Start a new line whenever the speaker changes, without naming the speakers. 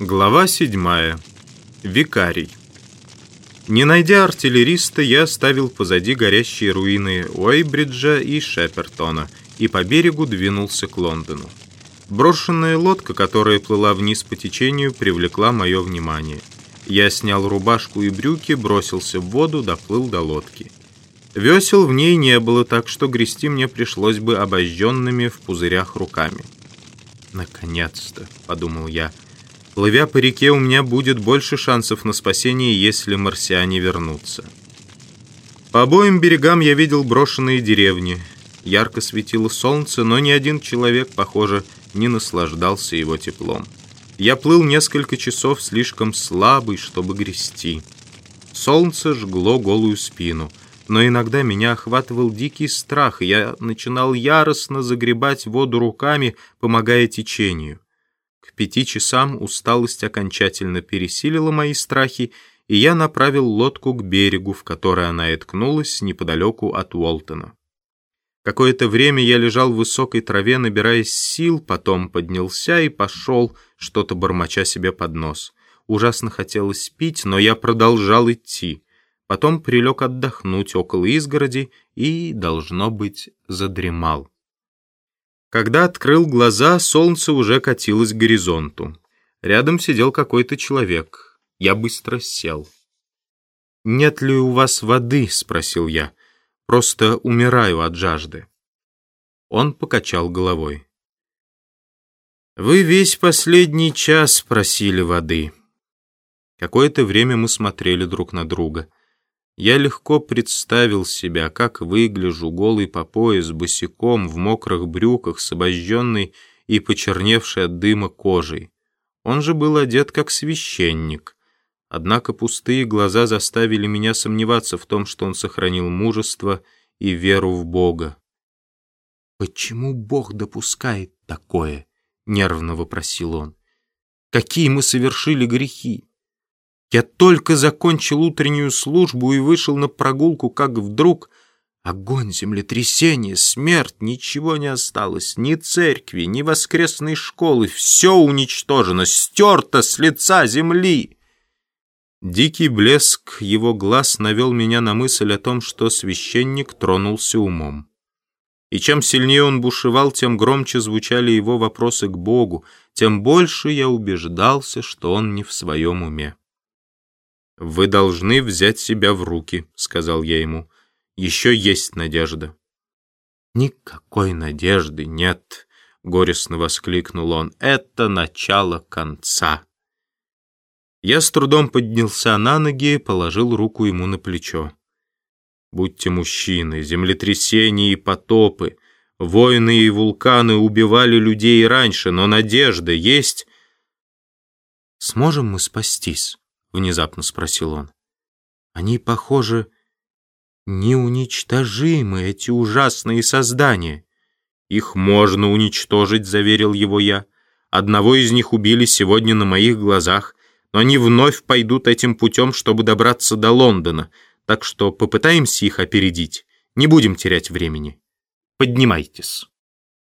Глава 7. Викарий. Не найдя артиллериста, я оставил позади горящие руины Уэйбриджа и Шепертона и по берегу двинулся к Лондону. Брошенная лодка, которая плыла вниз по течению, привлекла мое внимание. Я снял рубашку и брюки, бросился в воду, доплыл до лодки. Весел в ней не было, так что грести мне пришлось бы обожженными в пузырях руками. «Наконец-то», — подумал я, — Плывя по реке, у меня будет больше шансов на спасение, если марсиане вернутся. По обоим берегам я видел брошенные деревни. Ярко светило солнце, но ни один человек, похоже, не наслаждался его теплом. Я плыл несколько часов, слишком слабый, чтобы грести. Солнце жгло голую спину, но иногда меня охватывал дикий страх, и я начинал яростно загребать воду руками, помогая течению. Пяти часам усталость окончательно пересилила мои страхи, и я направил лодку к берегу, в который она и ткнулась неподалеку от Уолтона. Какое-то время я лежал в высокой траве, набираясь сил, потом поднялся и пошел, что-то бормоча себе под нос. Ужасно хотелось пить, но я продолжал идти. Потом прилег отдохнуть около изгороди и, должно быть, задремал. Когда открыл глаза, солнце уже катилось к горизонту. Рядом сидел какой-то человек. Я быстро сел. «Нет ли у вас воды?» — спросил я. «Просто умираю от жажды». Он покачал головой. «Вы весь последний час просили воды». Какое-то время мы смотрели друг на друга — я легко представил себя, как выгляжу голый по пояс, босиком, в мокрых брюках, с обожженной и почерневшей от дыма кожей. Он же был одет как священник. Однако пустые глаза заставили меня сомневаться в том, что он сохранил мужество и веру в Бога. «Почему Бог допускает такое?» — нервно вопросил он. «Какие мы совершили грехи? Я только закончил утреннюю службу и вышел на прогулку, как вдруг огонь, землетрясение, смерть, ничего не осталось, ни церкви, ни воскресной школы, все уничтожено, стерто с лица земли. Дикий блеск его глаз навел меня на мысль о том, что священник тронулся умом. И чем сильнее он бушевал, тем громче звучали его вопросы к Богу, тем больше я убеждался, что он не в своем уме. «Вы должны взять себя в руки», — сказал я ему. «Еще есть надежда». «Никакой надежды нет», — горестно воскликнул он. «Это начало конца». Я с трудом поднялся на ноги и положил руку ему на плечо. «Будьте мужчины, землетрясения и потопы, войны и вулканы убивали людей раньше, но надежда есть». «Сможем мы спастись?» — внезапно спросил он. «Они, похоже, неуничтожимы, эти ужасные создания». «Их можно уничтожить», — заверил его я. «Одного из них убили сегодня на моих глазах, но они вновь пойдут этим путем, чтобы добраться до Лондона, так что попытаемся их опередить. Не будем терять времени. Поднимайтесь».